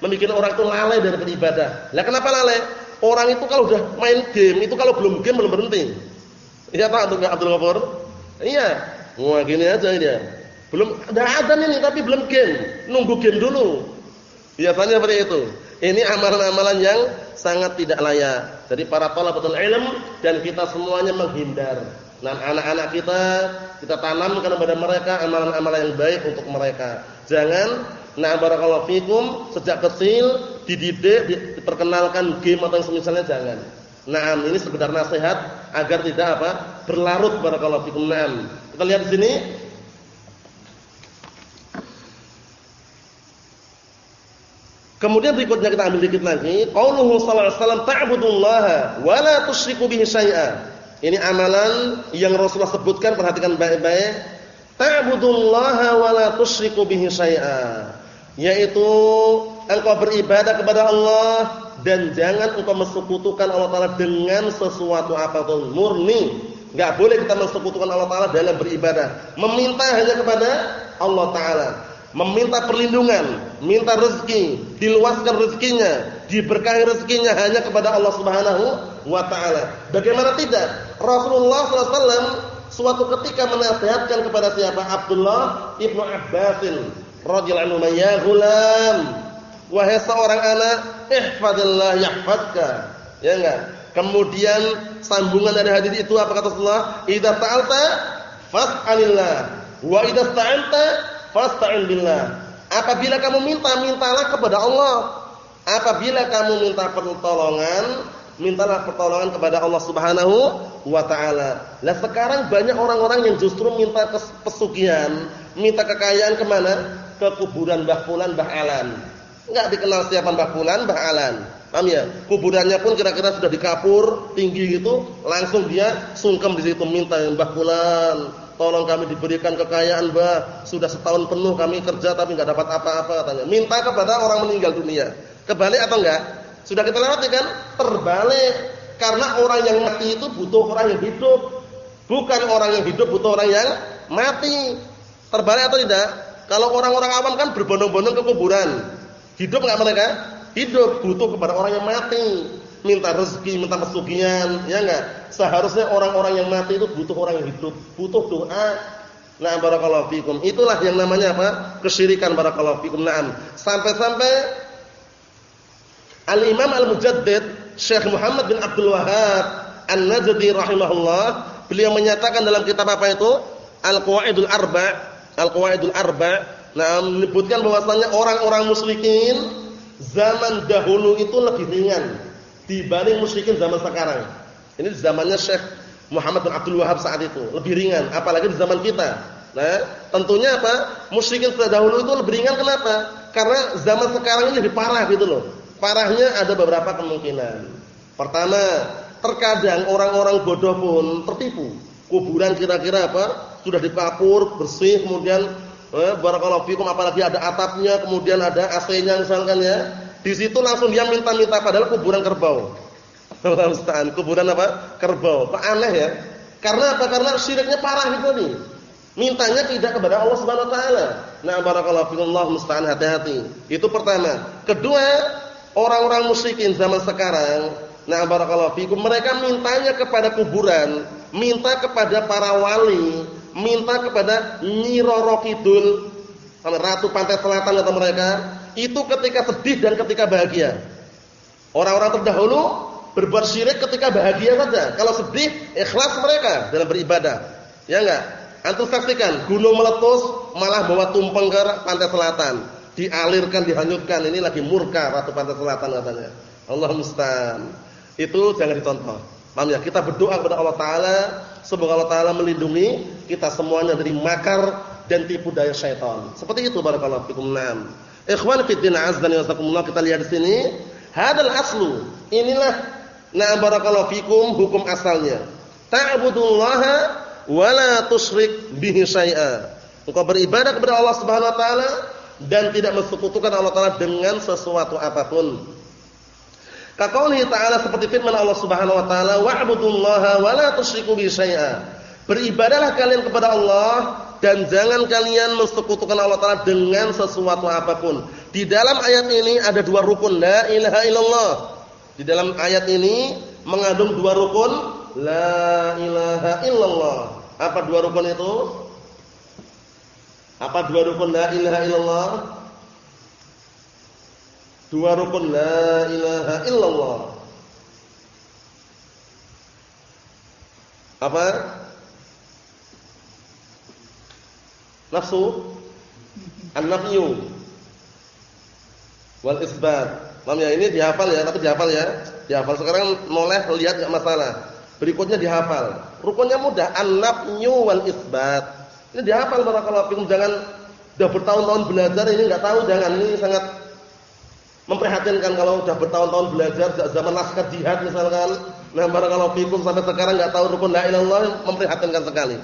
membuat orang itu lalai dari beribadah. Lah kenapa lalai? Orang itu kalau udah main game, itu kalau belum game belum berhenti. Iya Pak Abdul Abdul Ghafur? Iya. Wah, gini aja ini ya. Belum ada adzan ini tapi belum game. Nunggu game dulu. Biasanya seperti itu. Ini amalan-amalan yang sangat tidak layak. Jadi para thalabatul ilm dan kita semuanya menghindar. Nah, anak-anak kita kita tanamkan kepada mereka amalan-amalan yang baik untuk mereka. Jangan Nah barakallahu fikum sejak kecil dididik diperkenalkan game atau yang semisalnya jangan. Nah ini sekedar nasihat agar tidak apa berlarut barakallahu fikum. Nah kita lihat di sini. Kemudian berikutnya kita ambil dikit lagi, qauluhu sallallahu alaihi wasallam ta'budullaha wa la tusyriku bihi syai'a. Ini amalan yang Rasulullah sebutkan perhatikan baik-baik. Ta'budullaha wa la tusyriku bihi yaitu engkau beribadah kepada Allah dan jangan engkau mensekutukan Allah taala dengan sesuatu apa pun. Murni. Enggak boleh kita mensekutukan Allah taala dalam beribadah. Meminta hanya kepada Allah taala. Meminta perlindungan minta rezeki diluaskan rezekinya diberkahi rezekinya hanya kepada Allah Subhanahu wa taala. Bagaimana tidak Rasulullah SAW suatu ketika menasihatkan kepada siapa? Abdullah ibnu Abbasin radhiyallahu anhu ya gulam wahai seorang anak ihfazillah yahfazka ya enggak? Kemudian sambungan dari hadis itu apa kata Rasulullah? Idza ta'alta fas'alillah. Wa idza sta'anta fasta'in billah. Apabila kamu minta mintalah kepada Allah. Apabila kamu minta pertolongan mintalah pertolongan kepada Allah Subhanahu wa taala. Lah sekarang banyak orang-orang yang justru minta pesugihan, minta kekayaan ke mana? ke kuburan Mbah Fulan, Mbah Alan. Enggak dikenal siapa Mbah Fulan, Mbah Alan. Paham ya? Kuburannya pun kira-kira sudah dikapur tinggi gitu, langsung dia sungkem di situ minta Mbah Fulan, tolong kami diberikan kekayaan Mbah. Sudah setahun penuh kami kerja tapi enggak dapat apa-apa katanya. Minta kepada orang meninggal dunia. Kebalik atau enggak? Sudah kita lewati kan? Terbalik. Karena orang yang mati itu butuh orang yang hidup. Bukan orang yang hidup butuh orang yang mati. Terbalik atau tidak? Kalau orang-orang awam kan berbondong-bondong ke kuburan. Hidup enggak mereka? Hidup, butuh kepada orang yang mati. Minta rezeki, minta pesugihan, ya enggak? Seharusnya orang-orang yang mati itu butuh orang yang hidup, butuh doa. Nah, barakallahu fikum. Itulah yang namanya apa? Kesyirikan barakallahu fikum. Naam. Sampai-sampai Al-Imam Al-Mujaddid Syekh Muhammad bin Abdul Wahhab An-Najdi rahimahullah, beliau menyatakan dalam kitab apa itu? Al-Qawaidul Arba' Al-Qawaidul Arba' nah menyebutkan bahwasanya orang-orang musyrikin zaman dahulu itu lebih ringan dibanding musyrikin zaman sekarang. Ini zamannya Syekh Muhammad bin Abdul Wahab saat itu, lebih ringan apalagi di zaman kita. Nah, tentunya apa? Musyrikin dahulu itu lebih ringan kenapa? Karena zaman sekarang ini lebih parah gitu loh. Parahnya ada beberapa kemungkinan. Pertama, terkadang orang-orang bodoh pun tertipu. Kuburan kira-kira apa? Sudah dikapur, bersih, kemudian eh, barakallahu fikum apalagi ada atapnya, kemudian ada AC-nya misalkan ya. Di situ langsung dia minta-minta padahal kuburan kerbau. [LAUGHS] Musta'an, kuburan apa? Kerbau. Kok aneh ya? Karena apa? Karena syiriknya parah itu nih. Mintanya tidak kepada Allah Subhanahu wa taala. Nah, barakallahu fikum Allah musta'an hati-hati. Itu pertama. Kedua, orang-orang musyrikin zaman sekarang, nah barakallahu fikum, mereka mintanya kepada kuburan, minta kepada para wali, minta kepada Nyi Roro Kidul, ratu pantai selatan kata mereka, itu ketika sedih dan ketika bahagia. Orang-orang terdahulu berbuat syirik ketika bahagia saja. Kalau sedih, ikhlas mereka dalam beribadah. Ya enggak? Antum gunung meletus malah bawa tumpeng ke pantai selatan dialirkan, dihanyutkan. Ini lagi murka Ratu Pantai Selatan katanya. Allah musta'an. Itu jangan ditonton. Paham ya? Kita berdoa kepada Allah taala semoga Allah taala melindungi kita semuanya dari makar dan tipu daya syaitan. Seperti itu barakallahu fikum. Naam. Ikhwan fi din azza wa jalla kita lihat di sini, hadal aslu. Inilah na'am barakallahu fikum hukum asalnya. Ta'budullaha wa la tusyrik bihi syai'a. Engkau beribadah kepada Allah Subhanahu wa taala dan tidak mensekutukan Allah Taala dengan sesuatu apa pun. Kaqaulihi ta'ala seperti firman Allah Subhanahu wa taala, "Wa'budullaha wa la tusyriku bihi syai'a." Beribadahlah kalian kepada Allah dan jangan kalian mensekutukan Allah Taala dengan sesuatu apa pun. Di dalam ayat ini ada dua rukun la ilaha illallah. Di dalam ayat ini mengandung dua rukun la ilaha illallah. Apa dua rukun itu? Apa dua rukun la ilaha illallah? Dua rukun la ilaha illallah. Apa? Nafsu An-nafyu Wal isbat Paham ya? Ini dihafal ya, tapi dihafal ya. Dihafal sekarang mulai lihat enggak masalah. Berikutnya dihafal. Rukunnya mudah, an-nafyu wal isbat. Ini dihafal barakallahu fikum jangan sudah bertahun-tahun belajar ini enggak tahu jangan ini sangat memprihatinkan kalau sudah bertahun-tahun belajar zaman laskar jihad misalkan nah barakallahu fikum sampai sekarang enggak tahu rukun la ilaha illallah memprihatinkan sekali.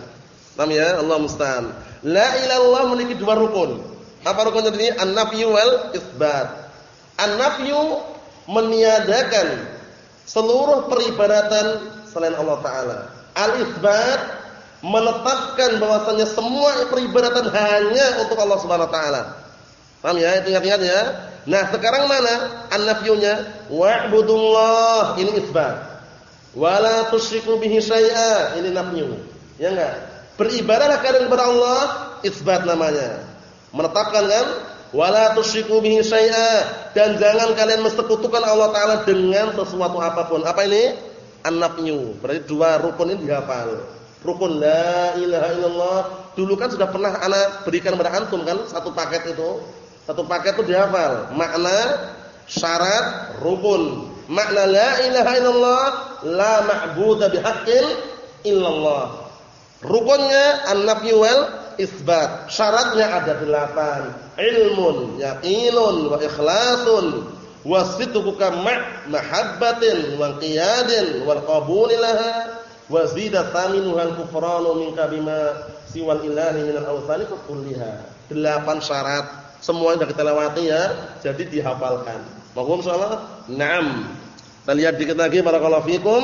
Paham ya? Allah musta'an. La ilaha memiliki dua rukun. Apa rukunnya ini? An-nafyu wal isbat. An-nafyu meniadakan seluruh peribadatan selain Allah taala. Al-isbat menetapkan bahwasanya semua peribadatan hanya untuk Allah Subhanahu wa taala. Paham ya? Itu ingat-ingat ya. Nah, sekarang mana an-nafyunya? Wa'budullah, ini isbat. Wala tusyriku bihi syai'a, ini nafyu. Ya enggak? Beribadahlah kalian kepada Allah, isbat namanya. Menetapkan kan? Wala tusyriku bihi syai'a dan jangan kalian mensekutukan Allah taala dengan sesuatu apa pun. Apa ini? An-nafyu. Berarti dua rukun ini dihafal rukun la ilaha illallah. Dulu kan sudah pernah anak berikan kepada antum kan satu paket itu. Satu paket itu dihafal. Makna syarat rukun. Makna la ilaha illallah la ma'budu bihaqqin illallah. Rukunnya an-nafyu wal isbat. Syaratnya ada delapan. Ilmun yaqinun wa ikhlasun. Wa sidquka ma' mahabbatin wa qiyadin wal qabulilaha wa zida thaminuha al-kufranu minka bima siwal ilahi minal awthani kulliha. Delapan syarat semua sudah kita lewati ya, jadi dihafalkan. Mohon insyaallah. Naam. Kita lihat dikit lagi barakallahu fikum.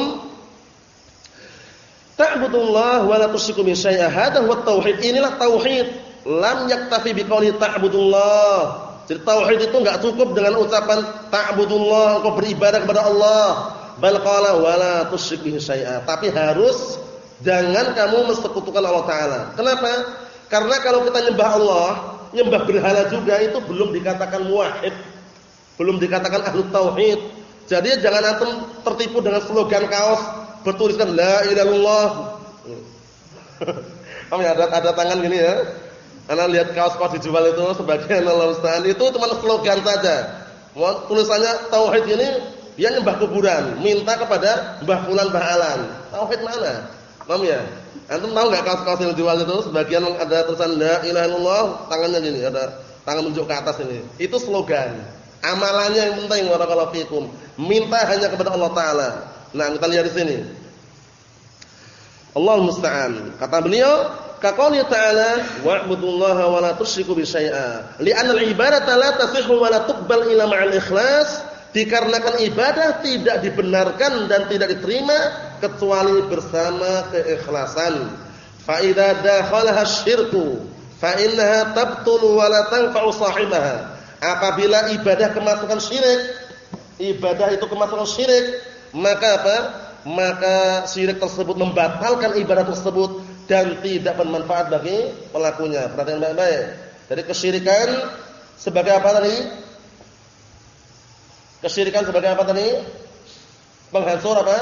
Ta'budullah wa la tusyriku bihi syai'a. Hadha huwa tauhid. Inilah tauhid. Lam yaktafi bi qouli ta'budullah. Jadi tauhid itu enggak cukup dengan ucapan ta'budullah, engkau beribadah kepada Allah. Bal qala wa la tusyriku bihi syai'a. Tapi harus jangan kamu mensekutukan Allah taala. Kenapa? Karena kalau kita nyembah Allah, nyembah berhala juga itu belum dikatakan muwahhid. Belum dikatakan ahlu tauhid. Jadi jangan antum tertipu dengan slogan kaos bertuliskan la ilaha illallah. [LAUGHS] Kamu ya ada ada tangan gini ya. Anda lihat kaos-kaos dijual itu sebagian [LAUGHS] Allah Ustaz itu cuma slogan saja. Tulisannya tauhid ini dia nyembah kuburan, minta kepada Mbah Fulan Mbah Alan. Tauhid mana? Paham ya? Antum tahu enggak kaos-kaos yang dijual itu sebagian ada tulisan la ilaha illallah, tangannya gini, ada tangan menunjuk ke atas ini. Itu slogan. Amalannya yang penting warakallahu fikum. Minta hanya kepada Allah taala. Nah, kita lihat di sini. Allah musta'an. Kata beliau, kaqouli ta'ala wa'budullaha wa la tusyriku bi syai'a. Li'anna al-ibadata la tasihhu wa la tuqbal illa ma'al ikhlas. Dikarenakan ibadah tidak dibenarkan dan tidak diterima kecuali bersama keikhlasan. Fa idza dakhalaha syirku fa innaha tabtulu wa la tanfa'u sahibaha. Apabila ibadah kemasukan syirik, ibadah itu kemasukan syirik, maka apa? Maka syirik tersebut membatalkan ibadah tersebut dan tidak bermanfaat bagi pelakunya. Perhatian baik-baik. Jadi kesyirikan sebagai apa tadi? Kesyirikan sebagai apa tadi? Penghancur apa?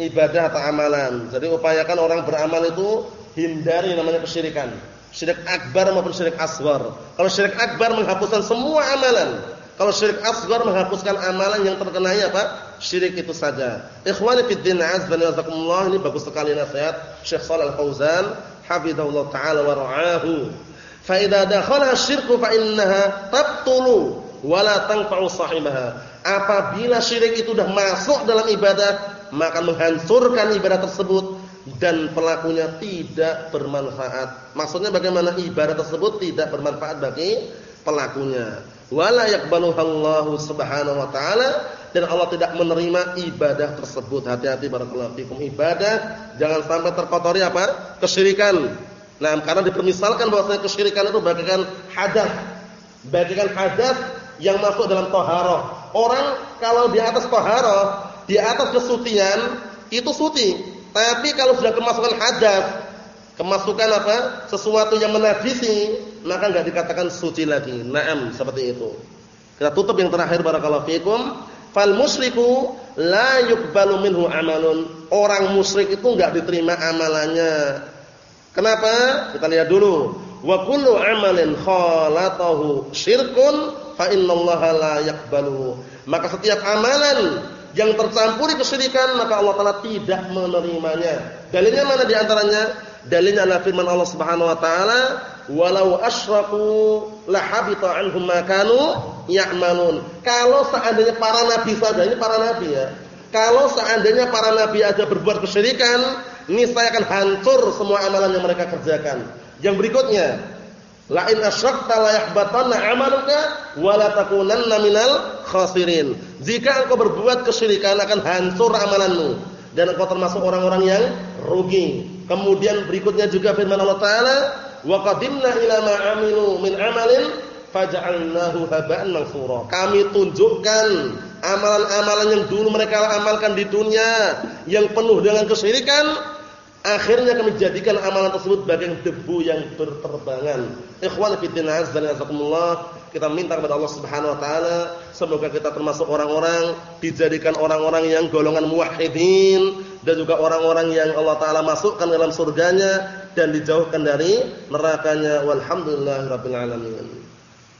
Ibadah atau amalan. Jadi upayakan orang beramal itu hindari namanya kesyirikan. Syirik akbar maupun syirik asghar. Kalau syirik akbar menghapuskan semua amalan. Kalau syirik asghar menghapuskan amalan yang terkenanya apa? Syirik itu saja. Ikhwani fid din azbani wazakumullah ini bagus sekali nasihat Syekh Shalal Fauzan hafizahullah taala wa ra'ahu. Fa idza dakhala syirku fa innaha tabtulu wa la tanfa'u sahibaha. Apabila syirik itu sudah masuk dalam ibadah, maka menghancurkan ibadah tersebut dan pelakunya tidak bermanfaat. Maksudnya bagaimana ibadah tersebut tidak bermanfaat bagi pelakunya wala yaqbaluhallahu subhanahu wa ta'ala dan Allah tidak menerima ibadah tersebut. Hati-hati barakallahu fikum ibadah jangan sampai terkotori apa? kesyirikan. Nah, karena dipermisalkan bahwasanya kesyirikan itu bagaikan hadas. Bagaikan hadas yang masuk dalam taharah. Orang kalau di atas taharah, di atas kesucian itu suci. Tapi kalau sudah kemasukan hadas, kemasukan apa? Sesuatu yang menajisi, maka enggak dikatakan suci lagi. Naam, seperti itu. Kita tutup yang terakhir barakallahu fikum. Fal musyriku la yuqbalu minhu amalun. Orang musyrik itu enggak diterima amalannya. Kenapa? Kita lihat dulu. Wa kullu amalin khalatahu syirkun fa innallaha la yaqbaluhu. Maka setiap amalan yang tercampuri kesyirikan maka Allah Taala tidak menerimanya. Dalilnya mana di antaranya? Dalilnya adalah firman Allah Subhanahu wa taala, "Walau asyraku lahabita anhum ma kanu ya'malun." Kalau seandainya para nabi saja, ini para nabi ya. Kalau seandainya para nabi aja berbuat kesyirikan, niscaya akan hancur semua amalan yang mereka kerjakan. Yang berikutnya, la in asyrakta la yahbatanna 'amaluka wa la takunanna minal khasirin. Jika engkau berbuat kesyirikan akan hancur amalanmu dan engkau termasuk orang-orang yang rugi. Kemudian berikutnya juga firman Allah taala, "Wa qadimna ila ma 'amilu min 'amalin faj'alnahu haba'an mansura." Kami tunjukkan amalan-amalan yang dulu mereka amalkan di dunia yang penuh dengan kesyirikan akhirnya kami jadikan amalan tersebut bagian debu yang berterbangan. Ikhwan fillah azza wa kita minta kepada Allah Subhanahu wa taala semoga kita termasuk orang-orang dijadikan orang-orang yang golongan muwahhidin dan juga orang-orang yang Allah taala masukkan dalam surganya dan dijauhkan dari nerakanya walhamdulillahirabbil alamin.